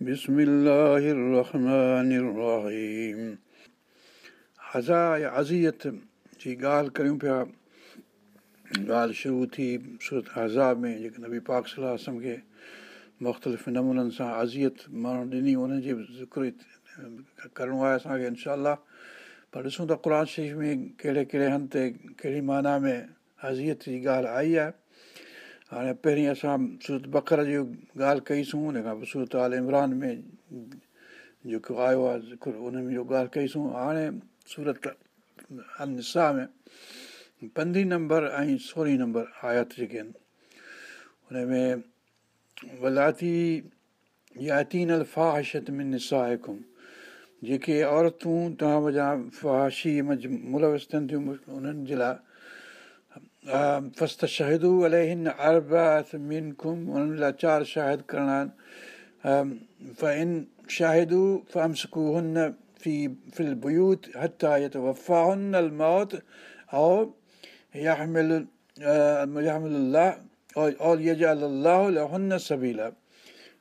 بسم الله الرحمن الرحيم हज़ा या अज़ियत जी ॻाल्हि करियूं पिया ॻाल्हि शुरू थी सूरत हज़ा में जेके नबी पाक सलाहु खे मुख़्तलिफ़ नमूननि सां अज़ियत माण्हू ॾिनी उनजी ज़िक्र करिणो आहे असांखे इनशा पर ॾिसूं था क़ुर शरीफ़ में कहिड़े कहिड़े हंध ते कहिड़ी माना में अज़ियत जी ॻाल्हि आई आहे هاڻي پهرين اسان سورت بڪر جي ڳالهه ڪئيسون ان کان پوءِ سورت آل عمران ۾ جيڪو آيو آهي ان ۾ اهو ڳالهه ڪئيسون. هاڻي سورت انسا ۾ پندرهين نمبر ۽ سورهين نمبر آيت جيڪي آهن هن ۾ ولاتي ياتين الفاهشت ۾ نسا جيڪي عورتون توهان وڃان فاشي ملوث ٿين ٿيون انهن جي لاءِ فست شهدو الائي هن منڪم انهن لاءِ چار شاهد ڪرڻا آهن ف ان سبيلا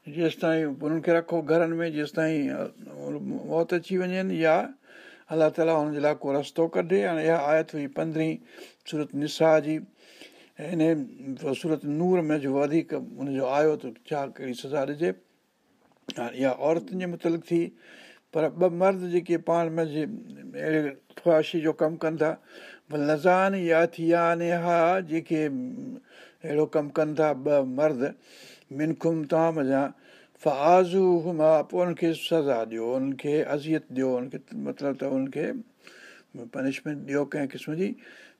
جيس تائين انهن کي رکو گهرن ۾ جيس تائين موت اچي وڃن يا الله تالا هنن جي لاءِ ڪو رستو ڪڍي اها آيت هئي پندرهين سورت نسا جي هن سورت نور ۾ جو وڌيڪ هن جو آيو ته ڇا ڪهڙي سزا ڏجي. هاڻي اها عورتن جي مطلق ٿي پر ٻه مرد جيڪي پاڻ ۾ اهڙي خواشي جو ڪم ڪن ٿا لزان يا ٿي ني ها جيڪي اهڙو ڪم ڪن ٿا ٻه مرد منکم توهان مزا فازو هما پوءِ انهن کي سزا ڏيو انهن کي اذيت ڏيو ان کي مطلب ته انهن کي پنشمينٽ ڏيو ڪنهن قسم جي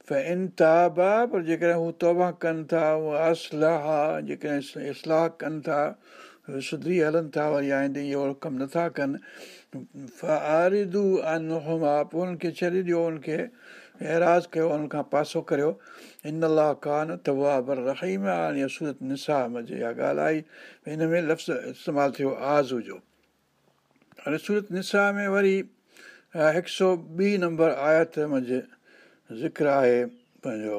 ان تابا پر جيڪڏهن هو توبا ڪن ٿا اها اصلاح جيڪڏهن اصلاح ڪن ٿا سڌري هلن ٿا وري آئيندي اهو ڪم نٿا ڪن پوءِ هنن کي ڇڏي ڏيو هن کي ايراز ڪيو هن کان پاسو ڪريو ان لاءِ ڪانه توابر رهيم هاڻي سورت نسام جي اها ڳالهه آئي هن ۾ لفظ استعمال ٿيو آزو جو هاڻي سورت نسا ۾ وري هڪ سؤ ٻي نمبر آيت منجهه ذڪر آهي پنهنجو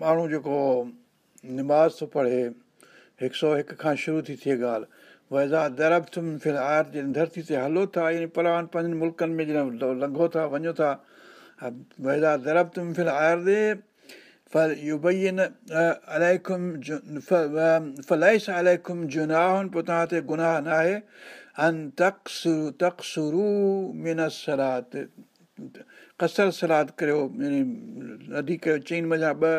ماڻهو جيڪو نماز ٿو پڙهي هڪ سؤ هڪ کان شروع ٿي ٿئي ڳالهه ويزا درب تم ڦر آير جڏهن ڌرتي تي هلو ٿا يعني پران پنجن ملڪن ۾ جڏهن لنگهو ٿا وڃو ٿا ويزا درب تم ڦر آير دي ڦل اهو ٻئي آهن الائڪم فلائش الائڪم جناهن پوءِ توهان تي گناهه نه آهي ڪسر سلاد ڪريو يعني ندي ڪيو چئين مڃان ٻه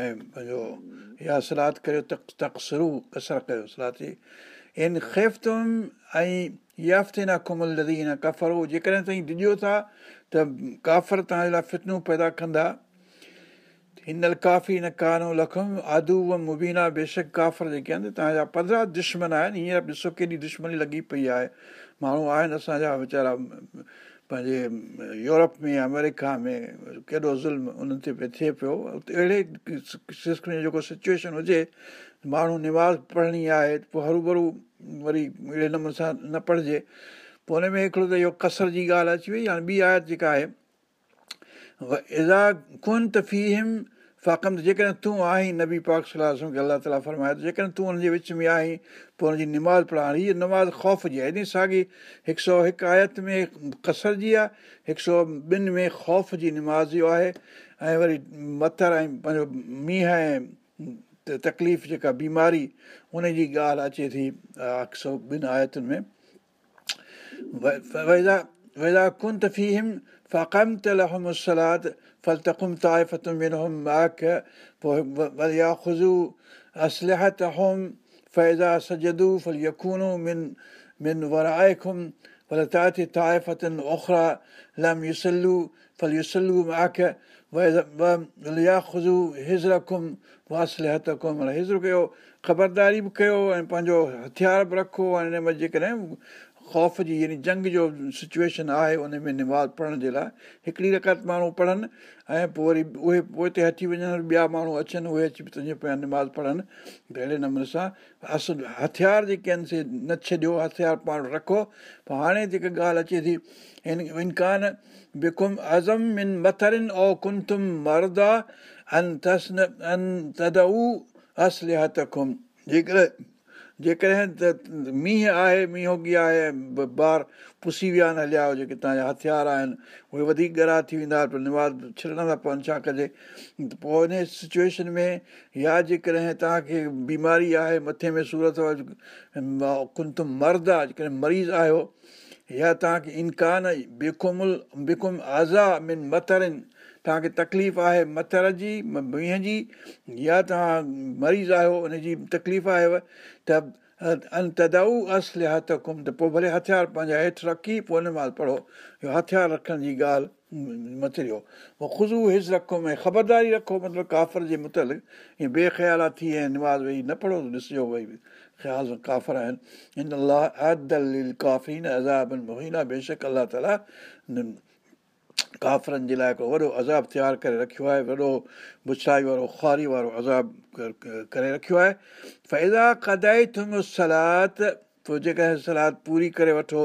۽ پنهنجو يا سلاد ڪريو تڪ تقسرو ڪسر ڪيو سلاد جي. ان خيفم ۽ يافتي نه ڪمل لدي هن ڪفر جيڪڏهن تائين ڊڄو ٿا ته ڪافر توهان جي لاءِ فتنون پيدا ڪندا. هن ڪافي نه ڪانو لکم آدو مبينا بيشڪ ڪافر جيڪي آهن توهان جا پندرهن دشمن آهن هينئر ڏسو ڪيڏي دشمني لڳي پئي آهي. ماڻهو آهن اسان جا ويچارا پنهنجي يورپ ۾ آمريڪا ۾ ڪيڏو ظلم انهن تي ٿئي پيو. اهڙي قسم جو جيڪو سچوئيشن هجي ماڻهو نماز پڙهڻي آهي پوءِ هرو ڀرو وري اهڙي نموني سان نه پڙهجي. پوءِ هن ۾ هڪڙو ته اهو ڪسر جي ڳالهه اچي وئي هاڻي ٻي آيت جيڪا آهي ازا ڪن ته فاقم ته جيڪڏهن تون آهين نبي پاڪ صلاح کي الله تالا فرمائي ته جيڪڏهن تون هن جي وچ ۾ آهين پوءِ هن جي نماز پڙهائڻ هيءَ نماز خوف جي آهي هيڏي ساڳي هڪ سؤ هڪ آيت ۾ ڪسر جي آهي هڪ سؤ ٻن ۾ خوف جي نماز جو آهي ۽ وري مٿر ۽ پنهنجو مينهن ۽ تڪليف جيڪا بيماري ان جي ڳالهه اچي ٿي هڪ سؤ ٻن آيتن ۾ ويدا ڪن ته فاقم ته سلاد ڦل تڪم تائفتم منهم ماڪ پوءِ ويا خزو اسلهت هوم فيزا سجدو ڦل يڪونو من من ورائکم ڦل تات تائفتن اوکرا ڦل خزو هزرڪم واسلهت ڪم هزر ڪيو خبرداري به ڪيو ۽ پنهنجو هٿيار به رکو ۽ هن ۾ جيڪڏهن خوف جي يعني جنگ جو سچوئيشن آهي ان ۾ نماز پڙهڻ جي لاءِ. هڪڙي رقت ماڻهو پڙهن ۽ پوءِ وري اهي پوءِ هتي اچي وڃن ٻيا ماڻهو اچن اهي اچي تنهنجي پيا نماز پڙهن. اهڙي نموني سان اصل هٿيار جيڪي آهن سي نه ڇڏيو هٿيار پاڻ رکو. پوءِ هاڻي جيڪا ڳالهه اچي ٿي ڪنتم مردا ان ٿس ان تد اسلهت کم جيڪڏهن جيڪڏهن ته مينهن آهي مينهوگي آهي ٻار پسي ويا آهن هليا جيڪي توهان جا هٿيار آهن. اهي وڌيڪ ڳرا ٿي ويندا پوءِ نماز ڇڏڻا ٿا پون ڇا ڪجي؟ ته پوءِ ان سچوئيشن ۾ يا جيڪڏهن توهان کي بيماري آهي مٿي ۾ سورت ڪن مرد آهي جيڪڏهن مريض آهيو يا توهان کي انڪان بيکمل بيکم آزا من مٿرن توهان کي تڪليف آهي مٿر جي مينهن جي يا توهان مريض آهيو ان جي تڪليف آهي ته تدائو اصلي هٿ ڪم ته پوءِ ڀلي هٿيار پنهنجا هيٺ رکي پوءِ پڙهو. اهو هٿيار رکڻ جي ڳالهه مٿريو پوءِ خوشبو هس رکو ۽ خبرداري رکو مطلب ڪافر جي مطلق ائين بيخيالا ٿي ۽ نماز ويهي نه پڙهو ڏسجو ڀئي خيال ڪافر آهن. هن ڪافرن جي لاءِ هڪڙو وڏو عذاب تيار ڪري رکيو آهي وڏو بڇائي وارو خواري وارو عذاب ڪري رکيو آهي. فيزا قدائي ٿم سلات پوءِ جيڪڏهن سلاد پوري ڪري وٺو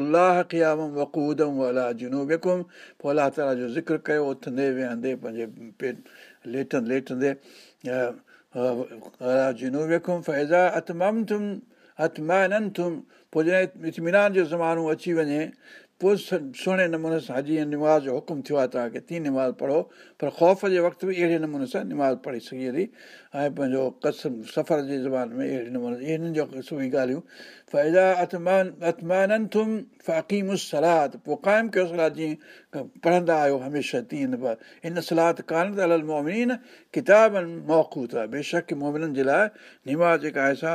الله قيام وقودم الله جنوبم پوءِ الله تالا جو ذڪر ڪيو اٿندي ويهندي پنهنجي پيٽ ليٽندي ليٽندي الله جنوبم فيزا اتمم ٿم اتمانن ٿم پوءِ جڏهن اتمنان جو زمانو اچي وڃي پوءِ سهڻي نموني سان جيئن نماز جو حڪم ٿيو آهي توهان کي تيئن نماز پڙهو پر خوف جي وقت به اهڙي نموني سان نماز پڙهي سگهي ٿي ۽ پنهنجو قسم سفر جي زبان ۾ اهڙي نموني ڳالهيون فيزا اتمان اتمانن ٿم فقيم سلاد پوءِ قائم ڪيو سلاد جيئن پڙهندا آهيو هميشه تيئن نه ان سلاد ڪانه ته ال مومن ڪتابن موقوت آهي بيشڪ مومنن جي لاءِ نماز جيڪا آهي سا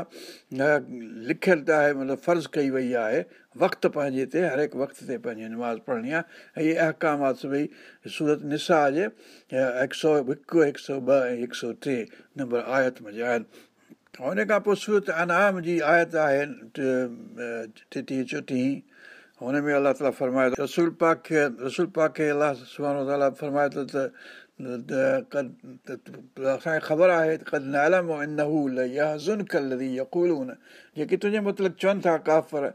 لکيل ته آهي مطلب فرض ڪئي وئي آهي وقت پنهنجي تي هر هڪ وقت تي پنهنجي نماز پڙهڻي آهي. ۽ اهي سڀئي سورت نسا جي هڪ سؤ هڪ هڪ سؤ ٻه ۽ هڪ سؤ ٽي نمبر آيت ۾ آهن. هن کان پوءِ سورت انام جي آيت آهي ٽيٽيهه چوٽيهه. هن ۾ الله تالا فرمائي ٿو رسول پاڪ کي رسول پاڪ کي الله سڀاڻي تالا فرمائي ٿو اسان کي خبر آهي جيڪي تنهنجي مطلب چون ٿا ڪافر اها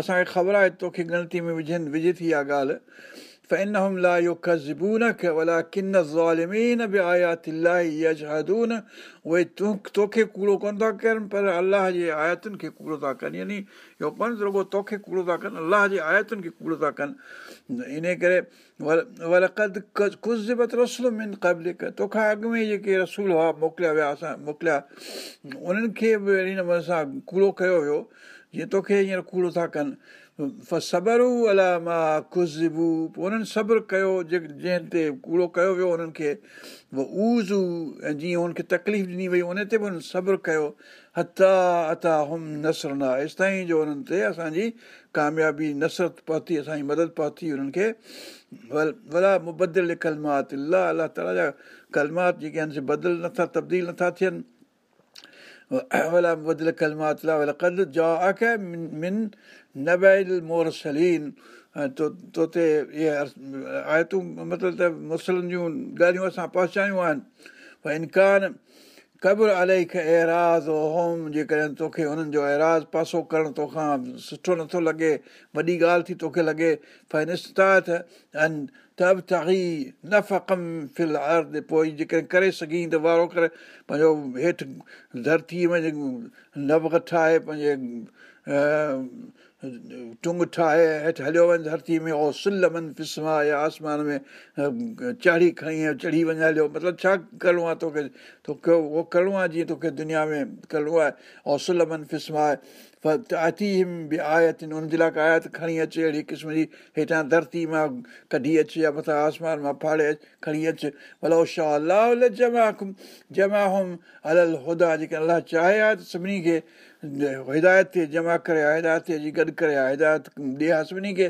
اسان کي خبر آهي توکي گڻتي ۾ وجهن وجهي ٿي اها ڳالهه فإنهم لا يكذبونك ولكن الظالمين بآيات الله يجحدون उहे तोखे कूड़ो कोन था कनि पर अलाह जे आयतुनि खे कूड़ो था कनि यानी इहो कोन रुॻो तोखे कूड़ो था कनि अलाह जे आयतुनि खे कूड़ो था कनि इन करे कुज़िबत रसूल मिन क़बिल तोखां अॻु में जेके रसूल हुआ मोकिलिया विया असां मोकिलिया उन्हनि खे बि अहिड़ी नमूने सां कूड़ो कयो वियो जीअं तोखे हींअर कूड़ो था कनि سبرو الا مان خوشبو پوءِ انهن صبر ڪيو جنهن تي ڪوڙو ڪيو ويو انهن کي ازو ۽ جيئن هن کي تڪليف ڏني وئي ان تي به هنن صبر ڪيو هتا عطا هم نسرنا هيس تائين جو هنن تي اسان جي ڪاميابي نصرت پهتي اسان جي مدد پهتي هنن کي ڀلا مبدل ڪلمات الله الله تالا جا ڪلمات جيڪي آهن سي بدل نٿا تبديل نٿا ٿين مبدل ڪلمات جا من مور سلين تو طوطي اهي آيتون مطلب ته مسلن جون ڳالهيون اسان پهچايون آهن ڀئي انڪار قبر الائي کي ايراز هوم جيڪڏهن توکي هنن جو ايراز پاسو ڪرڻ توکان سٺو نٿو لڳي وڏي ڳالهه ٿي توکي لڳي فينستات تب تهي نه فقم فل ارد پوءِ جيڪڏهن ڪري سگهين ته وارو ڪري پنهنجو هيٺ ڌرتيءَ ۾ نب ٺاهي پنهنجي ٽنگ ٺاهي هيٺ هليو وڃ ڌرتي ۾ او سل من فسما يا آسمان ۾ چاڙهي کڻي چڙهي وڃي هليو مطلب ڇا ڪرڻو آهي توکي توکي اهو ڪرڻو آهي جيئن توکي دنيا ۾ ڪرڻو آهي او سل من فسما اتي به آيت هن جي لاءِ آيت کڻي اچي اهڙي قسم جي هيٺان ڌرتي مان ڪڍي اچي يا مٿان آسمان مان ڦاڙي کڻي اچ ڀلو الله جمع جمع هم ال هدا جيڪي الله چاهي سڀني کي هدايت جمع ڪري هدايت اچي گڏ ڪري آهي هدايت ڏي آهي سڀني کي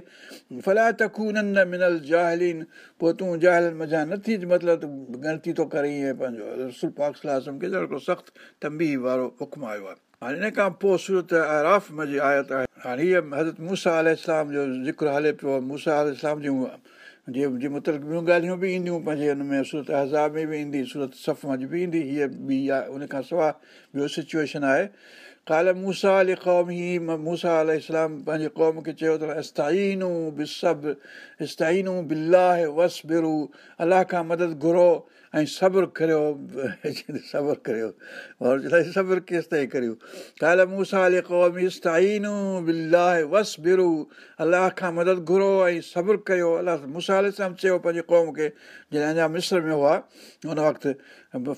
ڦلا ته کونن نه منل جاهلين پوءِ تون جاهل مزا نٿي مطلب ڳڻتي ٿو ڪري ائين پنهنجو رسول پاڪ صلاح کي هڪڙو سخت تمبي وارو حڪم آيو آهي هاڻي هن کان پوءِ سورت آراف جي آيت آهي هاڻي هيءَ حضرت موسيٰ ال اسلام جو ذڪر هلي پيو موسيٰ ال اسلام جون جيئن جي مطلق ٻيون ڳالهيون به اينديون پنهنجي هن ۾ سورت هزاب ۾ به ايندي سورت سف جي به ايندي هيءَ به آهي ان کان سواءِ ٻيو سچوئيشن آهي ڪال موسيٰ ال قوم موسيٰ ال اسلام پنهنجي قوم کي چيو ته استائينو به سڀ استائينو بلاهه وس الله کان مدد گهرو ۽ صبر ڪريو صبر ڪريو صبر ڪيس تائين ڪريو ڪال موسيٰ ال قوم استائينو وس برو الله کان مدد گهرو ۽ صبر ڪيو الله موسيٰ ال اسلام چيو پنهنجي قوم کي جڏهن اڃا مسر ۾ هئا هن وقت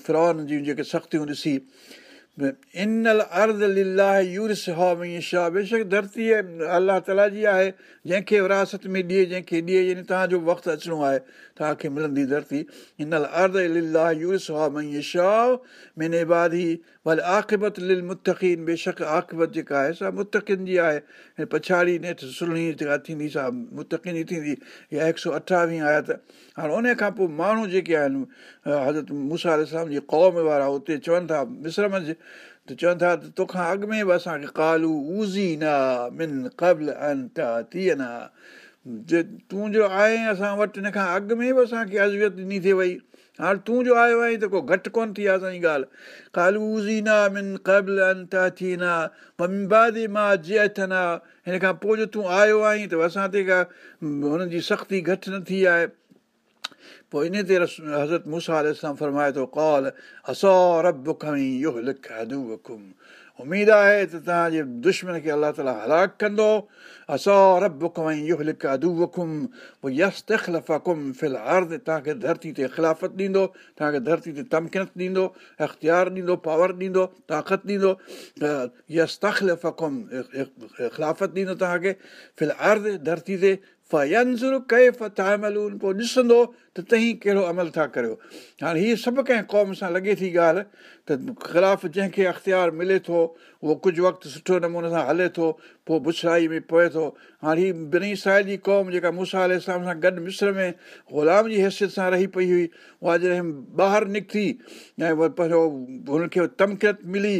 فرون جون جيڪي سختيون ڏسي انيل ارد للاهه يورس ها شاهه بيشڪ ڌرتي الله تالا جي آهي جنهن کي وراثت ۾ ڏئي جنهن کي ڏئي يعني توهان جو وقت اچڻو آهي توهان کي ملندي ڌرتي انيل للاهه يورس ها مئي شاهه ميني بعد ئي ڀلي آخبت لل متقين بيشڪ آخبت جيڪا آهي سا متقن جي آهي پڇاڙي نيٺ سهڻي جيڪا ٿيندي سا متقن ئي ٿيندي اها هڪ سؤ اٺاويهه آيا ته هاڻي ان کان پوءِ ماڻهو جيڪي آهن حضرت موسيٰ اسلام جي قوم وارا اتي چون ٿا مسر منجهه ته چون ٿا ته توکان اڳ ۾ به اسان کي ڪالو ايزي نه من قبل ٿي نه جي تون جو آهي اسان وٽ هن کان اڳ ۾ به اسان کي ازويت ڏني ٿئي وئي هاڻي تون جو آيو آهين ته ڪو گهٽ ڪونه ٿي آهي اسان جي ڳالهه. ڪالو ايزي نه من قبل ٿي نه ممبادي مان جيٿن هن کان پوءِ جو تون آيو آهين ته اسان تي ڪا هنن جي سختي گهٽ نه ٿي آهي. پوءِ ان تي حضرت موسيٰ فرمائي ٿو ڪول اسو رب کڻي اهو لک اميد آهي ته توهان جي دشمن کي الله تالا هلاڪ ڪندو اسو رب کڻي اهو لک ادڪم پوءِ يس تخلفم فل ارد توهان کي ڌرتي تي خلافت ڏيندو توهان کي ڌرتي تي تمڪنت ڏيندو اختيار ڏيندو پاور ڏيندو طاقت ڏيندو يس تخلفم خلافت ڏيندو توهان کي فل ارد ڌرتي تي فينزر ڪئي فتاملون پوءِ ڏسندو ته توهين ڪهڙو عمل ٿا ڪريو هاڻي هيءَ سڀ ڪنهن قوم سان لڳي ٿي ڳالهه ته خلاف جنهن کي اختيار ملي ٿو اهو ڪجهه وقت سٺو نموني سان هلي ٿو پوءِ بڇڙائي ۾ پئي ٿو. هاڻي هيءَ ٻنهي ساحل جي قوم جيڪا موسيٰ اسلام سان گڏ مسر ۾ غلام جي حيثيت سان رهي پئي هئي اها جڏهن ٻاهر نڪتي ۽ پنهنجو هن کي تمڪيت ملي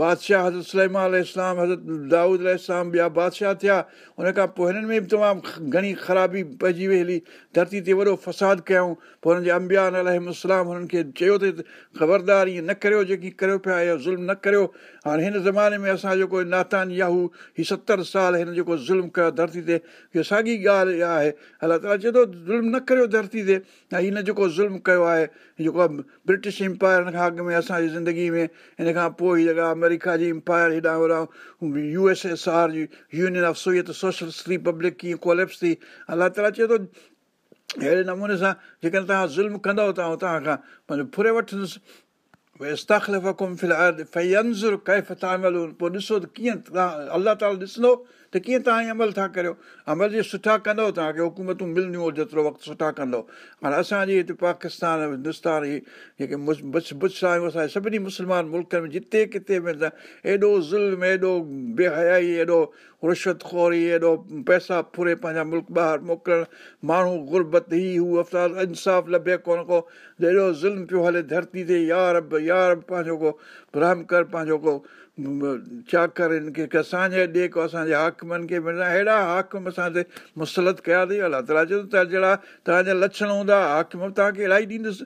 بادشاهه حضرت سلما اسلام حضرت دائود اسلام ٻيا بادشاهه ٿيا ان کان پوءِ هنن ۾ به تمام گهڻي خرابي پئجي وئي هلي ڌرتي تي وڏو فساد ڪيون پوءِ هنن جي امبيا الارم هنن کي چيو ته خبردار ائين نه ڪريو جيڪي ڪريو پيا ظلم نه ڪريو. هاڻي هن زماني ۾ اسان جيڪو ناتان ياهو هيءُ ستر سال هن جيڪو ظلم ڪيو ڌرتي تي اها ساڳي ڳالهه آهي. الله تالا چئي ٿو ظلم نه ڪريو ڌرتي تي. ۽ هن جيڪو ظلم ڪيو آهي جيڪو آهي برٽش ايمپاير هن کان اڳ ۾ اسان جي زندگي ۾ هن کان پوءِ جڳهه آمريڪا جي ايمپاير هيڏان هوڏان يو ايس ايس آر جي يونين آف سوويت ڪيئن ڪوليپس ٿي. الله تالا چئي ٿو اهڙي نموني سان جيڪڏهن توهان ظلم ڪندؤ توهان کان فري وٺندس ڪيف پوءِ ڏسو ته ڪيئن توهان الله تالا ڏسندو ته ڪيئن توهان هيءَ عمل ٿا ڪريو؟ عمل جي سٺا ڪندؤ توهان کي حڪومتون ملنديون جيترو وقت سٺا ڪندؤ هاڻي اسان جي هتي پاڪستان هندستان جيڪي بڇ آهيون اسان جي سڀني مسلمان ملڪن ۾ جتي ڪٿي به ايڏو ظلم ايڏو بيهيائي ايڏو رشوتکوري ايڏو پئسا فري پنهنجا ملڪ ٻاهر موڪلڻ ماڻهو گربت هي هو انصاف لڀي ڪونه ڪو. ايڏو ظلم پيو هلي ڌرتي تي يار يار پنهنجو ڪو رحم ڪر پنهنجو ڪو چاڪر هن کي اسان جي ڏي ڪو اسان جي حاڪمن کي اهڙا حاڪم اسان تي مسلت ڪيا اٿئي. الله تالا چيو ته جهڙا توهان جا لڪشڻ هوندا حاڪم توهان کي الاهي ڏيندس.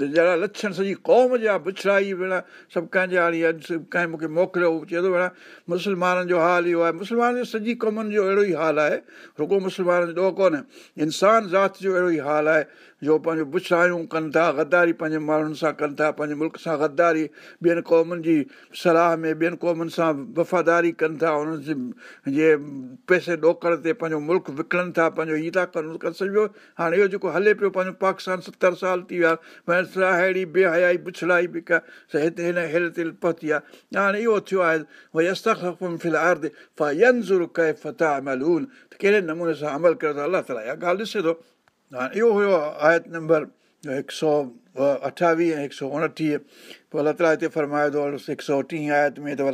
جهڙا لڪشڻ سڄي قوم جا بڇڙائي ڀيڻ سڀ ڪنهن جي ڪنهن مون کي موڪليو چئي ٿو ڀيڻ مسلمانن جو حال اهو آهي. مسلمان سڄي قومن جو اهڙو ئي حال آهي. رڳو مسلمانن جو ڪونهي. انسان ذات جو اهڙو ئي حال آهي جو پنهنجو بڇڙايون ڪن ٿا گداري پنهنجي ماڻهن سان ڪن ٿا پنهنجي ملڪ سان گداري ٻين قومن جي صلاح ۾ ٻين قومن سان وفاداري ڪن ٿا انهن جي پئسي ڏوڪڙ تي پنهنجو ملڪ وڪڻن ٿا پنهنجو هيءَ ٿا ڪن سڄو هاڻي اهو جيڪو هلي پيو پنهنجو پاڪستان ستر سال ٿي ويا اهڙي بيهيائي بڇڙائي به ڪا هتي هن هيل تي پهتي آهي هاڻي اهو ٿيو آهي ڀئي ڪهڙي نموني سان عمل ڪيو الله تالا اها ڳالهه ڏسي ٿو هاڻي اهو هيو آيت نمبر هڪ سؤ اٺاويهه ۽ هڪ سؤ اڻٽيهه پوءِ الله تالا هتي فرمائي ٿو هڪ سؤ ٽيهه آيت ۾ ته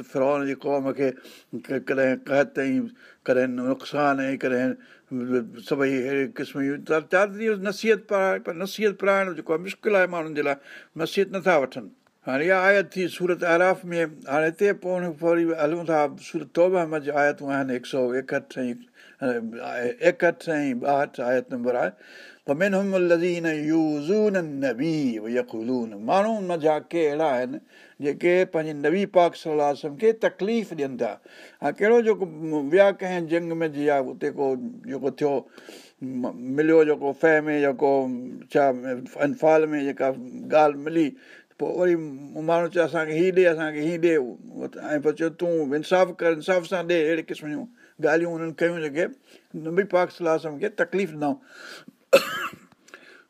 ته قوم کي ڪڏهن ڪهت نقصان ۽ ڪڏهن سڀئي اهڙي قسم جون نصيحت پڙهائي پر نصيحت پڙهائڻ جيڪو آهي مشڪل آهي ماڻهن جي لاءِ نصيحت نٿا وٺن هاڻي اها آيت ٿي سورت آراف ۾ هاڻي هتي پوءِ هلون ٿا سورت توبا ۾ آيتون آهن هڪ سؤ ايڪهٺ ۽ ايڪهٺ ۽ ٻاهٺ آيت نمبر آهي. ماڻهو مزا ڪي اهڙا آهن جيڪي پنهنجي نبي پاڪ صلاح کي تڪليف ڏين ٿا. ها ڪهڙو جيڪو ويا ڪنهن جنگ ۾ جي آهي اتي ڪو جيڪو ٿيو مليو جيڪو في ۾ جيڪو ڇا انفال ۾ جيڪا ڳالهه ملي پوءِ وري ماڻهو چئي اسان کي هيءُ ڏي اسان کي هيءُ ڏي. ۽ پوءِ چيو تون انصاف ڪر انصاف سان ڏي. اهڙي قسم جون ڳالهيون هنن ڪيون جيڪي نبي پاڪ صلاح کي تڪليف ڏنئون.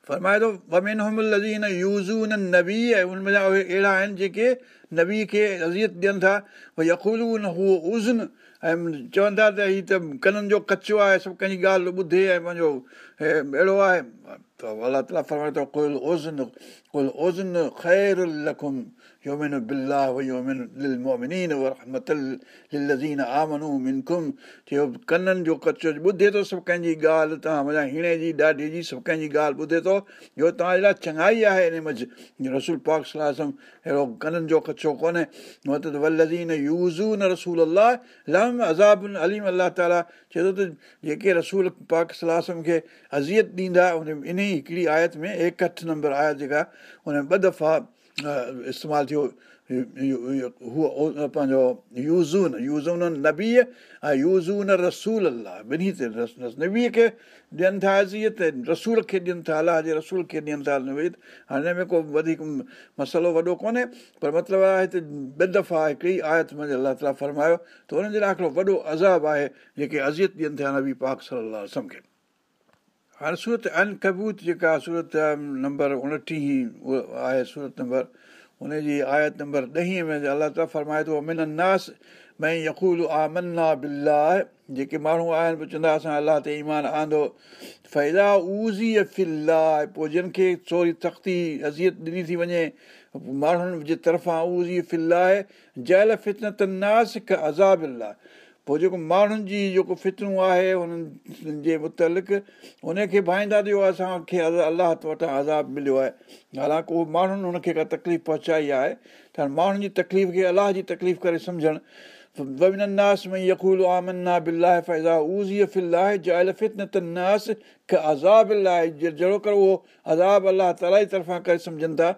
فرمائي ٿو نبي ۽ اهي اهڙا آهن جيڪي نبي کي اذيت ڏين ٿا. ڀئي يڪولو نه هو ازن ۽ چون ٿا ته هيءَ ته ڪنن جو ڪچو آهي سڀ ڪنهن جي ڳالهه ٻڌي ۽ پنهنجو اهڙو آهي. ته الله تالا فرمائي ٿو ڪل اوزن ڪل اوزن خير لکم للمومنين للزين آمنو منڪم چيو ڪنن جو ڪچو ٻڌي ٿو سڀ ڪنهن جي ڳالهه توهان منهنجا هيڻي جي ڏاڍي جي سڀ ڪنهن جي ڳالهه ٻڌي ٿو اهو توهان جي لاءِ چڱائي آهي هن منجهه رسول پاڪ صلاح اهڙو ڪنن جو ڪچو ڪونهي مطلب ولزين يوزو نه رسول الله اليم الله تالا چئي ٿو ته جيڪي رسول پاڪ صلاح کي اذيت ڏيندا ان ان ئي هڪڙي آيت ۾ ايڪهٺ نمبر آيت جيڪا هن ٻه دفعا استعمال ٿيو هوءَ پنهنجو يوزون يوزون نبيءَ ۽ يوزون رسول الله ٻنهي تي نبيءَ کي ڏين ٿا اذيت رسول کي ڏين ٿا الله جي رسول کي ڏين ٿا هاڻي هن ۾ ڪو وڌيڪ مصالحو وڏو ڪونهي پر مطلب آهي هتي ٻه دفعا هڪڙي آيت ۾ الله تالا فرمايو ته هنن جي لاءِ هڪڙو وڏو عذاب آهي جيڪي اذيت ڏين ٿا نبي پاڪ صلاح کي هاڻي سورت ان ڪبوت جيڪا سورت نمبر اڻٽيهه آهي سورت نمبر هن جي آيت نمبر ڏهين ۾ الله تالا فرمائي ٿو من ناس ڀئي يڪول آمنه بلا جيڪي ماڻهو آهن پوءِ چوندا اسان الله تي ايمان آندو فيدا ايزي ڦلا پوءِ جن کي ٿوري تختي اذيت ڏني ٿي وڃي ماڻهن جي طرفان ايزي ڦلا آهي جل فتنت ناس عذاب پوءِ جيڪو ماڻهن جي جيڪو فترون آهي هنن جي مطلق ان کي ڀائيندا ٿيو اسان کي الله وٽان عذاب مليو آهي حالانڪه ماڻهن هن کي ڪا تڪليف پهچائي آهي ته ماڻهن جي تڪليف کي الله جي تڪليف ڪري سمجهڻ ڪر اهو عذاب الله تالا طرفان ڪري سمجهن ٿا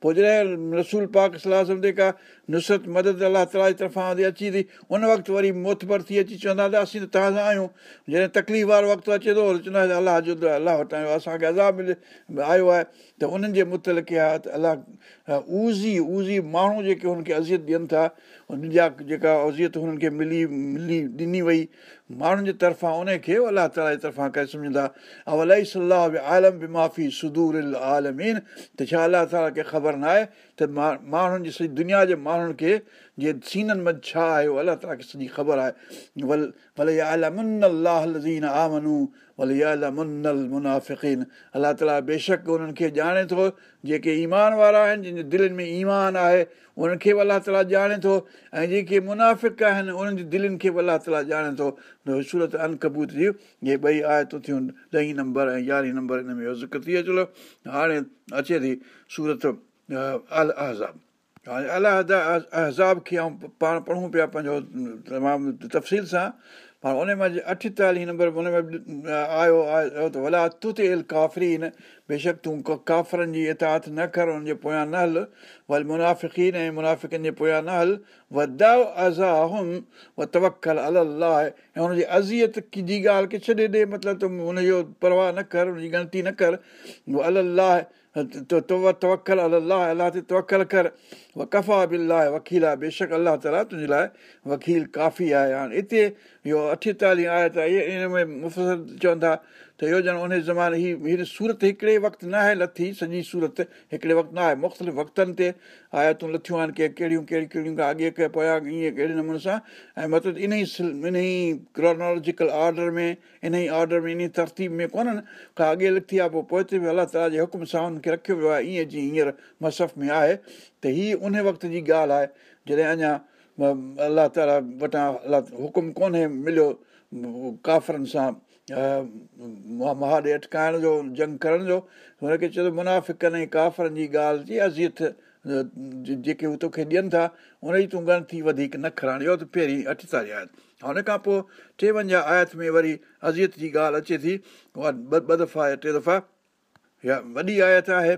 پوءِ جڏهن رسول پاڪ صلاح تي ڪا نصرت مدد الله تالا جي طرفان اچي ٿي ان وقت وري موتبر ٿي اچي چوندا ته اسين ته توهان سان آهيون. جڏهن تڪليف وارو وقت اچي ٿو چوندا الله جو الله وٽان اسان کي عذاب ملي آيو آهي. ته انهن جي مطلق آهي ته الله ايزي ايزي ماڻهو جيڪي هن کي اذيت ڏين ٿا ان جا جيڪا اذيت هنن کي ملي ملي ڏني وئي ماڻهن جي طرفان ان کي الله تالا جي طرفان ڪري سمجهندا. الاهي صلاح عالم به معافي سدور آلمين. ته ڇا الله تالا کي خبر نه آهي ته ماڻهن جي سڄي دنيا جي ماڻهن کي جيئن سينن ۾ ڇا آهي اهو الله تالا کي سڄي خبر آهي. ڀلي عالمن الله لزين آمنو ڀلي منل منافڪين. الله تالا بيشڪ انهن کي ڄاڻي ٿو جيڪي ايمان وارا آهن جنهن جي دلن ۾ ايمان آهي انهن کي به الله تالا ڄاڻي ٿو. ۽ جيڪي منافڪ آهن انهن جي دلن کي به الله تالا ڄاڻي ٿو. سورت انڪبوت جي اهي ٻئي آيتون ٿيون ڏهين نمبر ۽ يارهين نمبر هن ۾ ذڪر ٿي اچو هاڻي اچي ٿي سورت ال اهزاب هاڻي ال اهزاب کي پاڻ پڙهون پيا پنهنجو تمام تفصيل سان پر ان ۾ اٺيتاليهه نمبر ان ۾ آيو آهي ڀلا تون تي ڪافرين بيشڪ تون ڪافرن جي اتاد نه ڪر هن جي پويان نه هل ول منافڪين ۽ منافڪن جي پويان نه هل هم و توڪل الله ۽ هن جي اذيت جي ڳالهه کي ڇڏي ڏي مطلب تون هن جو پرواهه نه ڪر هن جي غلطي نه ڪر الله توڪل الله الله تي توڪل ڪر ڪفا بلا وڪيل آهي بيشڪ الله تالا تنهنجي لاءِ وڪيل ڪافي آهي هاڻي هتي اهو اٺيتاليهه آهي ته اهي چون ٿا ته اهو ڄڻ ان زماني هيءَ هيءَ سورت هڪڙي وقت نه آهي لٿي سڄي سورت هڪڙي وقت نه آهي مختلف وقتن تي آيتون لٿيون آهن ڪي ڪهڙيون ڪهڙيون ڪهڙيون کان اڳي ڪي پويان ائين ڪهڙي نموني سان ۽ مطلب ان ئي ان ئي ڪرونولاجڪل آرڊر ۾ ان ئي آرڊر ۾ ان ئي ترتيب ۾ ڪونهن ڪا اڳي لٿي آهي پوءِ پوءِ به الله تالا جي حڪم سان هن کي رکيو ويو آهي ائين جيئن هينئر مسف ۾ آهي ته هيءَ ان وقت جي ڳالهه آهي جڏهن اڃا الله تالا وٽان الله حڪم ڪونهي مليو ڪافرن سان مهاڏي اٽڪائڻ جو جنگ ڪرڻ جو هن کي چيو منافڪن ۽ ڪافرن جي ڳالهه جي اذيت جيڪي هو توکي ڏين ٿا ان جي تون ڳڻتي وڌيڪ نه اهو ته پهرين اٺيتاليهه آهي هن کان پوءِ ٽيونجاهه آيت ۾ وري اذيت جي ڳالهه اچي ٿي. اها ٻه ٻه دفعا يا ٽي دفعا يا وڏي آيت آهي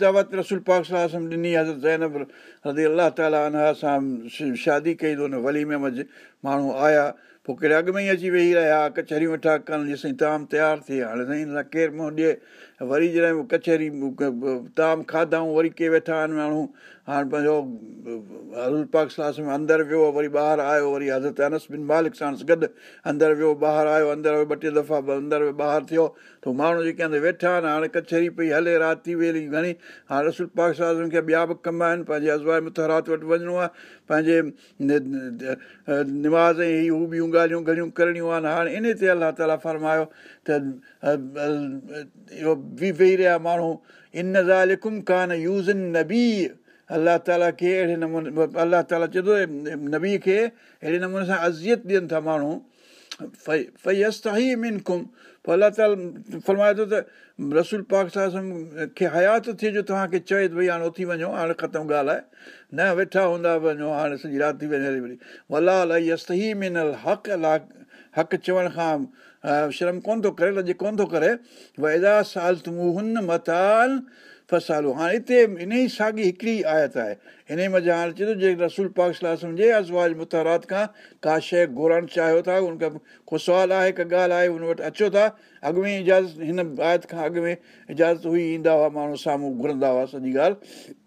دعوت رسله ڏني زينبر سان شادي ڪئي تليم ماڻهو آيا پوءِ ڪهڙي اڳ ۾ ئي اچي ويهي رهيا ڪچهريون ويٺا ڪن جيستائين طعام تيار ٿئي هاڻي سائين هن سان ڪير منهن ڏئي وري جڏهن ڪچهري طعام کاڌائون وري ڪي ويٺا آهن ماڻهو هاڻي پنهنجو حضور پاڪ سلاس ۾ اندر ويو وري ٻاهر آيو وري حضرت انس بن مالڪ سان گڏ اندر ويو ٻاهر آيو اندر ٻه ٽي دفعا اندر ٻاهر ٿيو. ته ماڻهو جيڪي اندر ويٺا آهن هاڻي ڪچهري پئي هلي رات ٿي ويلي گهڻي. هاڻي رسول پاڪ سلاس کي ٻيا به ڪم آهن پنهنجي ازوائي متهرات وٽ وڃڻو آهي پنهنجي نماز ۽ هو ٻيون ڳالهيون گهڻيون ڪرڻيون آهن. هاڻي ان تي الله تالا فرمايو ته اهو ويهي رهيا ماڻهو ان زالڪم ڪانه يوز نبي الله تالا کي اهڙي نموني الله تالا چئي ٿو نبي کي اهڙي نموني سان اذيت ڏين ٿا ماڻهو. ئي مين ڪم پوءِ الله تالا فرمائي ٿو ته رسول پاڪ سان کي حيات ٿئي جو توهان کي چئي ڀئي هاڻي اٿي وڃو هاڻي ختم ڳالهه آهي. نه ويٺا هوندا وڃو هاڻي سڄي رات ٿي وڃي وري الله الاهي يستهي منل حق الله حق چوڻ کان شرم ڪونه ٿو ڪري لڄي ڪونه ٿو ڪري فسالو هاڻي هتي ان ئي ساڳي هڪڙي آيت آهي ان مزا هاڻي چئي ٿو جي رسول پاڪ صلاح سمجهي ازواج متارات کان ڪا شيءِ گهرڻ چاهيو ٿا ان کان ڪو سوال آهي ڪا ڳالهه آهي ان وٽ اچو ٿا اڳ ۾ اجازت هن آيت کان اڳ ۾ اجازت هئي ايندا هئا ماڻهو سامهون گهرندا هئا سڄي ڳالهه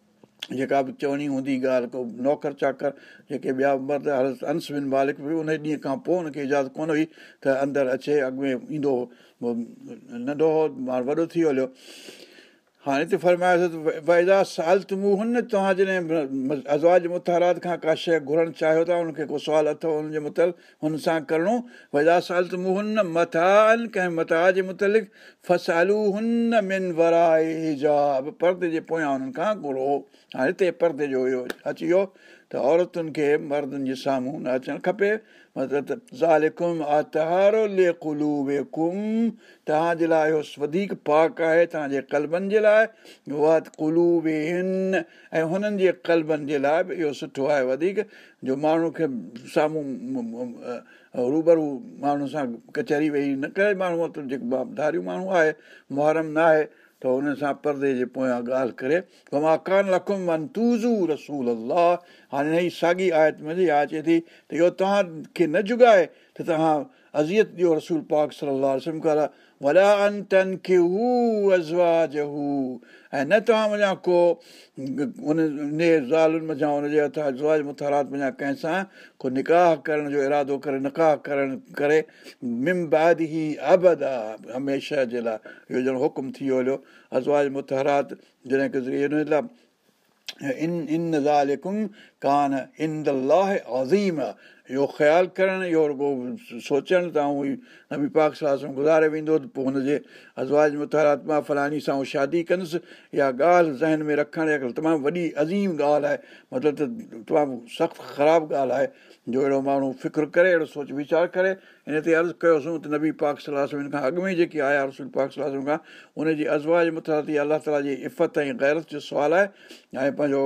جيڪا به چوڻي هوندي ڳالهه ڪو نوڪر چاڪر جيڪي ٻيا مرد انش بن مالڪ به ان ڏينهن کان پوءِ هن کي اجازت ڪونه هئي ته اندر اچي اڳ ۾ ايندو هو ننڍو هو وڏو ٿي هليو هاڻي هتي فرمايو ويدا سال تمو هن توهان جڏهن ازواج متارات کان ڪا شيءِ گهرڻ چاهيو ٿا هن کي ڪو سوال اٿو هن جي متل هن سان ڪرڻو. ويدا سال تمو هن مٿان ڪنهن مٿان جي مطلق فسالو هن من ورائي هجاب. پردي جي پويان هنن کان گهرو. هاڻي هتي پردي جو اهو اچي ويو ته عورتن کي مردن جي سامهون نه اچڻ کپي توهان جي لاءِ اهو وڌيڪ پاڪ آهي توهان جي ڪلبن جي لاءِ هنن جي ڪلبن جي لاءِ به اهو سٺو آهي وڌيڪ جو ماڻهو کي سامهون روبرو ماڻهو سان ڪچهري ويهي نه ڪري ماڻهو جيڪو ڌاريون ماڻهو آهي محرم نه آهي ته هن سان پردي جي پويان ڳالهه ڪري مان ڪانه لکم توزو رسول الله هاڻي هن ساڳي آيت ۾ اها اچي ٿي ته اهو توهان کي نه جگائي ته توهان اذيت ڏيو رسول پاڪ صلاح وڏا انتن کي هو ازواج هو ۽ نه توهان وڃان ڪو ان زالن مڃان هن جي هٿ مٿارات وڃان ڪنهن سان ڪو نڪاح ڪرڻ جو ارادو ڪري نڪاح ڪرڻ ڪري حڪم ٿي ويو عظيم اهو خيال ڪرڻ اهو رڳو سوچڻ ته ۽ نبي پاڪ صلاح گذاري ويندو پوءِ هن جي ازواج متاراتما فلاني سان شادي ڪندس اها ڳالهه ذهن ۾ رکڻ تمام وڏي عظيم ڳالهه آهي مطلب ته تمام سخت خراب ڳالهه آهي جو اهڙو ماڻهو فڪر ڪري اهڙو سوچ ويچار ڪري هن تي عرض ڪيوسين ته نبي پاڪ صلاح کان اڳ ۾ جيڪي آيا رسول پاڪ صلاح کان ان جي ازواج متاراتي الله تالا جي افت ۽ گيرت جو سوال آهي ۽ پنهنجو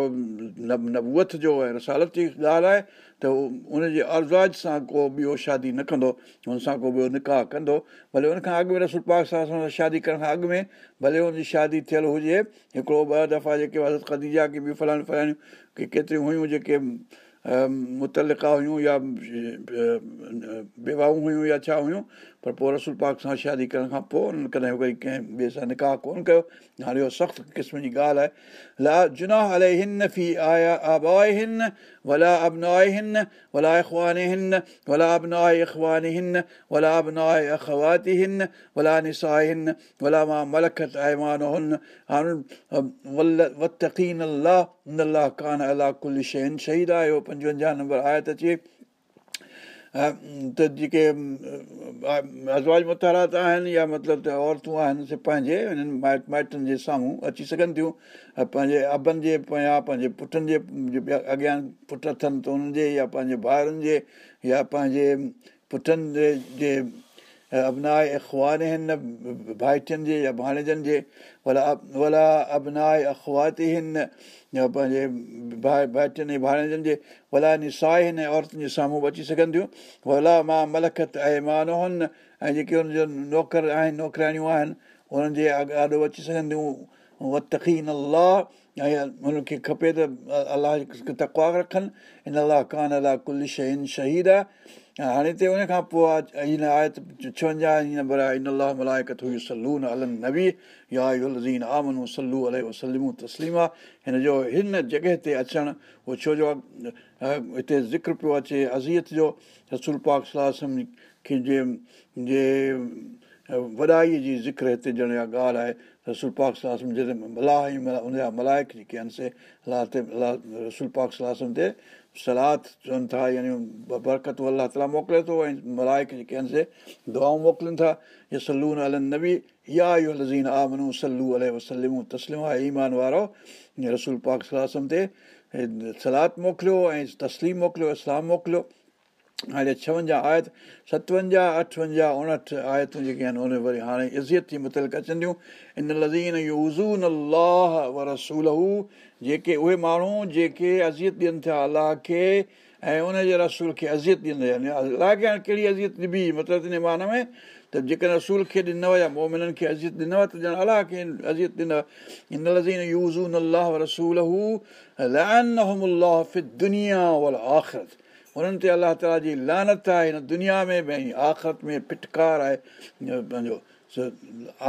نبوئت جو ۽ رسالت جي ڳالهه آهي ته ان جي ازواج سان ڪو ٻيو شادي نه ڪندو هن سان ڪو ٻيو نڪاح ڪندو. ڀلي هن کان اڳ ۾ رسول پاڪ سان شادي ڪرڻ کان اڳ ۾ ڀلي هن جي شادي ٿيل هجي هڪڙو ٻه دفعا جيڪي حضرت خديجا ڪه به فلاڻي فلاڻيون ڪه ڪيتريون هيون جيڪي متلڪا هيون يا بيوائون هيون يا ڇا هيون پر پوءِ رسول پاڪ سان شادي ڪرڻ کان پوءِ ڪڏهن وري ڪنهن ٻئي سان نڪاح ڪونه ڪيو. هاڻي اهو سخت قسم جي ڳالهه آهي. پنجونجاهه نمبر آيت اچي ته جيڪي ازواج متارات آهن يا مطلب ته عورتون آهن سي پنهنجي هنن مائٽن جي سامهون اچي سگهن ٿيون. پنهنجي ابن جي پويان پنهنجي پٽن جي اڳيان پٽ اٿن ته انهن جي يا پنهنجي ڀائرن جي يا پنهنجي پٽن جي ابنائي اخبار آهن ڀائٽين جي يا ڀاڻيجن جي ڀلا ڀلا ابنائي اخوات آهن يا پنهنجي ڀاءُ ڀائٽين ۽ ڀاڻيجن جي ڀلا نسائي هن عورتن جي سامهون اچي سگهن ٿيون ڀلا مان ملکت ۽ هن ۽ جيڪي هن جو نوڪر آهن نوڪراڻيون آهن انهن جي ڏاڍو اچي سگهن ٿيون وتکين الله ۽ هن کي کپي ته الله تڪوا رکن ان الله ڪانه الله ڪل شهين شهيد آهي هاڻي هتي ان کان پوءِ آهي هن آيت ڇونجاهه نمبر آهي ان الله ملائڪت هئي سيلون الن نبي يا زين آمنو سلو ال وسلمو تسليم آهي هن جو هن جڳهه تي اچڻ اهو ڇو جو هتي ذڪر پيو اچي اذيت جو رسول پاڪ صلاح کي جي وڏائيءَ جي ذڪر هتي ڄڻ اها ڳالهه آهي رسول پاڪ صلاح جڏهن ملاح هن جا ملائڪ جيڪي آهن سي الله تي الله رسول پاڪ صلاح تي سلاد چون ٿا يعني برڪت الله تالا موڪلي ٿو ۽ ملائڪ جيڪي آهن سي دعائون موڪلين ٿا اهي سيلون الن نبي اها اهو لزين آمنو سلو ال تسليم آهي ايمان وارو رسول پاڪ صلاح تي سلاد موڪليو ۽ تسليم موڪليو اسلام موڪليو هاڻي ڇاونجاهه آيت ستونجاهه اٺونجاهه اڻهٺ آيتون جيڪي آهن ان وري هاڻي عزت جي مطلق اچن ٿيون ان لزين يوزون الله و رسول جيڪي اهي ماڻهو جيڪي اذيت ڏين ٿا الله کي ۽ ان جي رسول کي اذيت ڏيندا آهن الله کي هاڻي ڪهڙي اذيت ڏبي مطلب ان معنيٰ ۾ ته جيڪڏهن رسول کي ڏنو يا مومنن کي اذيت ڏنو ته ڄڻ الله کي اذيت ڏنو ان لزين يوزون الله رسول دنيا ول آخرت هنن تي الله تالا جي لعنت آهي هن دنيا ۾ ڀئي آخرت ۾ ڦٽڪار آهي. پنهنجو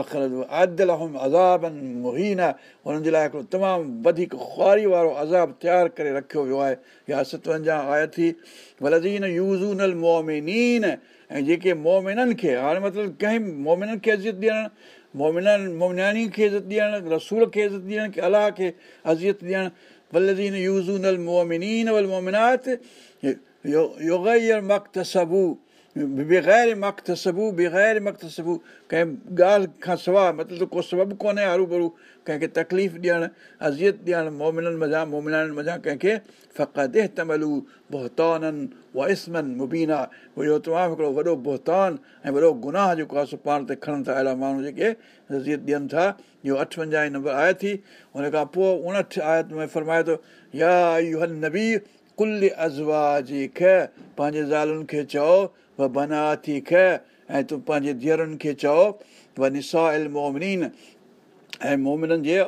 آخرت عادل مهين هنن جي لاءِ هڪڙو تمام وڌيڪ خواري وارو عذاب تيار ڪري رکيو ويو آهي. يا ستونجاهه ولزين يوزونل مومنين ۽ جيڪي مومنن کي هاڻي مطلب ڪنهن مومنن کي اذيت ڏيڻ؟ مومنن مومناني کي عزت ڏيڻ رسول کي عزت ڏيڻ ڪه الله کي اذيت ڏيڻ؟ ولزين يوزونل مومنين ول مومنات يوگير مختسبو بغير مختسبو بغير مختسبو ڪنهن ڳالهه کان سواءِ مطلب ڪو سبب ڪونهي هرو ڀرو ڪنهن کي تڪليف ڏيڻ اذيت ڏيڻ مومنن مزا مومنان مزا ڪنهن کي فقط تملو بوهتانن اها اسمن مبينا اهو تمام هڪڙو وڏو بوهتان ۽ وڏو گناهه جيڪو آهي سو پاڻ تي کڻن ٿا اهڙا ماڻهو جيڪي اذيت ڏين ٿا اهو اٺونجاهه نمبر آئي ٿي هن کان پوءِ اڻهٺ آيت ۾ فرمائي ٿو يا اهو نبي ڪل عضوا جي ک پنهنجي زالن کي چئو و بنا ٿي ک ۽ تون پنهنجي ڌيئرن کي چئو و نسا ال مومنين ۽ مومنن جي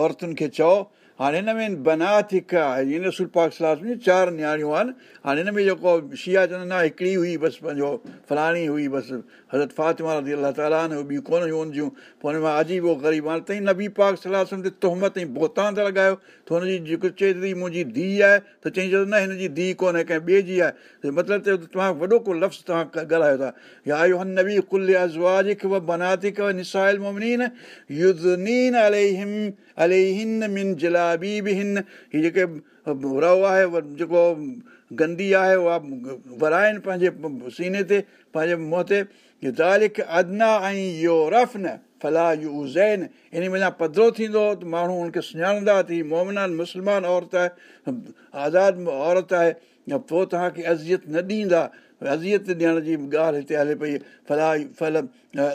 عورتن کي چئو هاڻي هن ۾ هن رسول پاڪ صلاح ۾ چار نياڻيون آهن هاڻي هن ۾ جيڪو شيا چوندا نه هڪڙي هئي بس پنهنجو فلاڻي هئي بس حضرت فاطمه رزي الله تالا ٻيون ڪونه هيون هنجون پوءِ هن مان عجيب هو غريب هاڻي تي توهمت ۽ بوتان ٿا لڳايو ته هن جي جيڪو چئي ٿي منهنجي ڌيءُ آهي ته چئي چوندو نه هن جي ڌيءُ ڪونهي ڪنهن ٻئي جي آهي مطلب ته توهان وڏو ڪو لفظ توهان ڳالهايو ٿا جلابي به هن هيءَ جيڪي رئو آهي جيڪو گندي آهي اها ورائن پنهنجي سيني تي پنهنجي منهن تي زالڪ ادنا ۽ ڦلا يو زين ان ۾ اڃا پڌرو ٿيندو ته ماڻهو هن کي سڃاڻندا ٿي مومنان مسلمان عورت آهي آزاد عورت آهي پوءِ توهان کي اذيت نه ڏيندا اذيت ڏيڻ جي ڳالهه هتي هلي پئي. ڦلا ڦل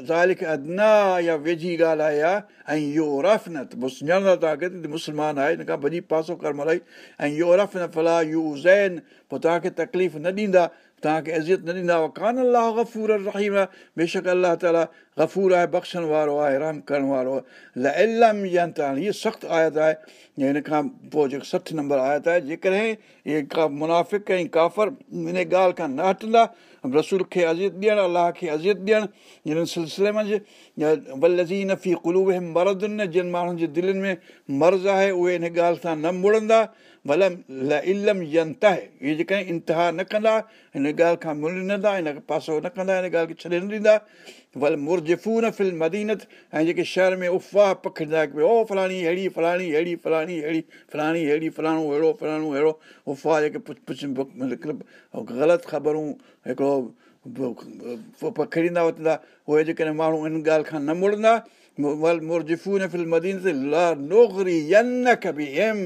زالڪ ادنا يا ويجهي ڳالهه آهي اها ۽ اهو رف نه سڃاڻندا توهان کي ته مسلمان آهي هن کان ڀڄي پاسو ڪر ملائي ۽ اهو رف نه ڦلا يو زين پوءِ توهان کي تڪليف نه ڏيندا توهان کي عزت نه ڏيندا ڪانه الله گفور رهيم آهي بيشڪ الله تالا گفور آهي بخشڻ وارو آهي رحم ڪرڻ وارو آهي الام ڄن ته هيءَ سخت آيت آهي هن کان پوءِ جيڪو سٺ نمبر آيت آهي جيڪڏهن اهي ڪا منافڪ ۽ ڪافر هن ڳالهه کان نه هٽندا رسول کي اذيت ڏيڻ الله کي اذيت ڏيڻ هن سلسلي منجهه لزي نفي ڪلوب مردن جن ماڻهن جي دلن ۾ مرض آهي اهي هن ڳالهه سان نه مڙندا ڀلي ينت انتها نه ڪندا هن ڳالهه کان مڙيندا هن پاسو نه ڪندا هن ڳالهه کي ڇڏي نه ڏيندا ڀلي مرجفو نه شهر ۾ افواهه پکڙيندا فلاڻي اهڙي فلاڻي اهڙي فلاڻي اهڙي فلاڻي اهڙي فلاڻو اهڙو فلاڻو اهڙو افواهه جيڪي غلط خبرون هڪڙو پکڙيندا وٺندا اهي جيڪڏهن ماڻهو ان ڳالهه کان نه مڙندا مرجفو نه فل مدينت نوڪري به ايم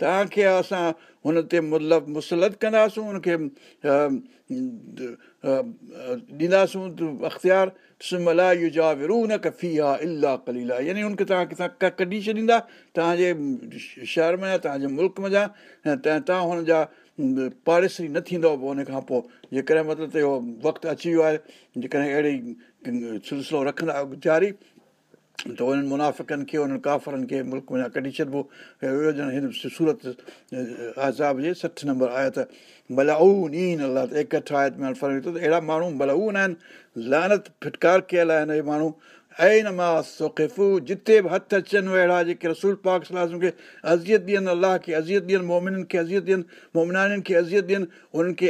توهان کي اسان هن تي مطلب مسلت ڪنداسون هن کي ڏينداسون اختيار. سملا يجا ورو نه ڪفي آهي الاهه ڪليلا. يعني هن کي توهان ڪٿان ڪڍي ڇڏيندا. توهان جي شهر ۾ توهان جي ملڪ ۾ جا. ۽ توهان هن جا پاڙيسري نه ٿيندو پوءِ هن کان پوءِ. جيڪڏهن مطلب ته اهو وقت اچي ويو آهي جيڪڏهن اهڙي سلسلو رکندا جاري ته انهن منافڪن کي انهن ڪافرن کي ملڪ ۾ ڪڍي ڇڏبو هن سورت آزاب جي سٺ نمبر آيا ته اين الله ايڪٺ فرق ٿو ته اهڙا ماڻهو ڀلائون آهن لعنت ڦٽڪار ڪيل آهن اهي ماڻهو سوفو جتي به هٿ اچن کي اذيت ڏين الله کي اذيت ڏين مومنن کي اذيت ڏين مومنانين کي اذيت ڏين انهن کي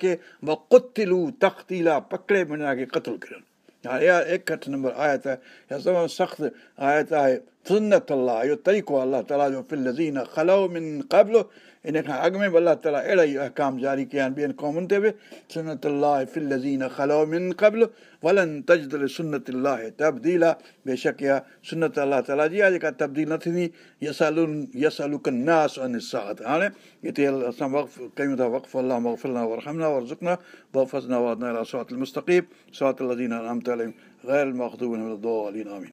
کي کي इन खां अॻु में बि अलाह ताला अहिड़ा ई अहकाम जारी कया आहिनि ॿियनि क़ौमुनि ते बि सुनत अलाह फिल ज़ीन खलो मिन क़बल वलन तजदल सुनत अलाह तब्दील आहे बेशक इहा सुनत अलाह ताला जी आहे जेका तब्दील न थींदी यसालुन यसलुक नास अन साद हाणे हिते असां वक़फ़ कयूं था वक़फ़ अलाह मग़फ़िलना वरहमना वरज़ुकना वफ़ज़ना वादना अला सवात मुस्तक़ीब सवात الذين أنعمت عليهم غير المغضوب عليهم ولا الضالين آمين